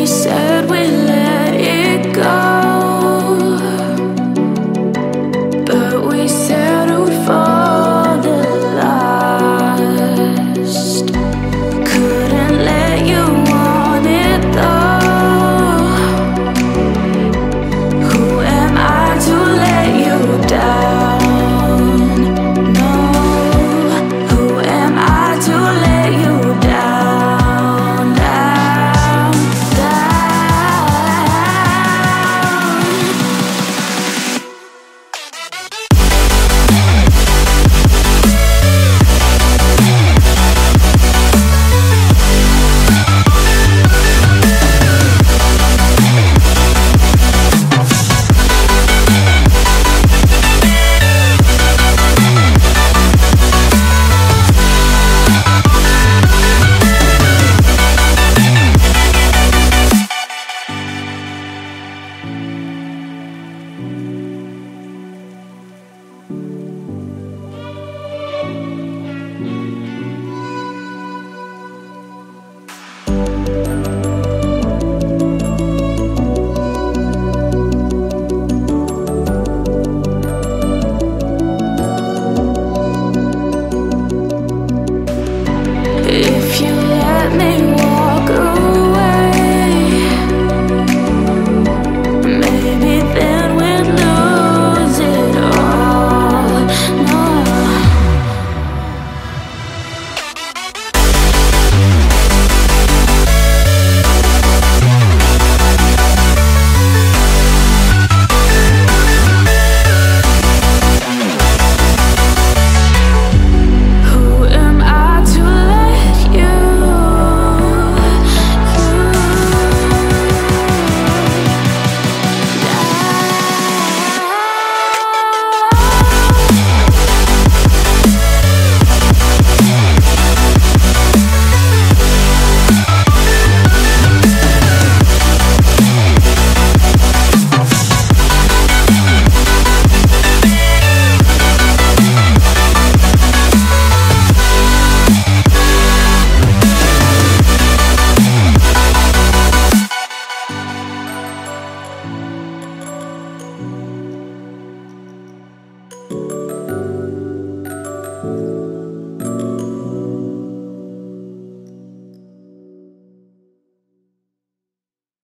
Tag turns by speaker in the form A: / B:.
A: we said we